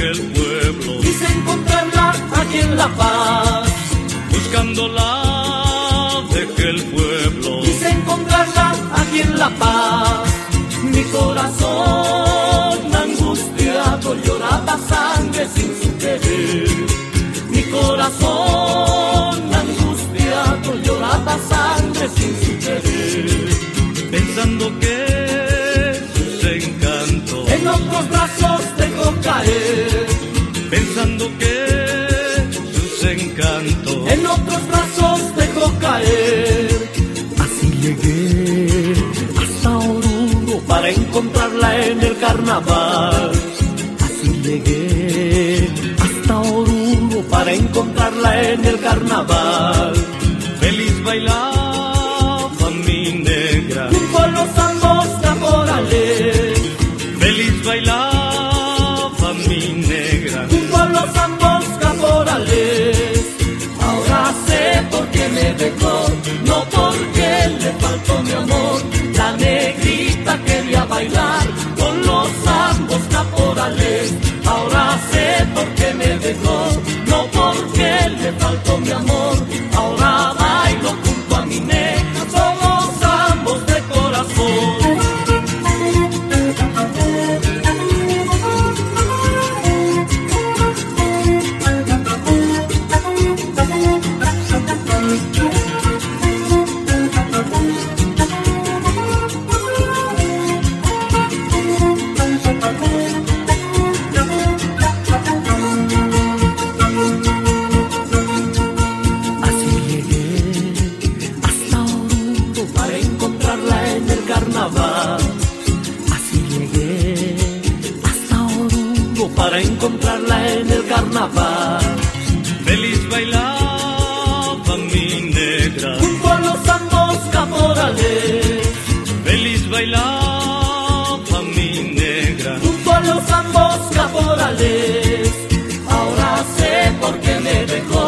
El pueblo. Quise encontrarla aquí en La Paz. Buscándola dejé el pueblo. Quise encontrarla aquí en La Paz. Mi corazón angustiado lloraba sangre sin su querer. Mi corazón angustiado lloraba sangre sin su querer. Pensando que sus encantos. En otros Pensando que sus encantos. En otros brazos dejó caer. Así llegué hasta Oruro para encontrarla en el carnaval. Así llegué hasta Oruro para encontrarla en el carnaval. Feliz bailaba Para encontrarla en el carnaval. Así llegué hasta Oruro para encontrarla en el carnaval. Feliz bailaba mi negra. Junto a los ambos caporales, Feliz bailaba mi negra. junto a los ambos caporales. Ahora sé por qué me dejó,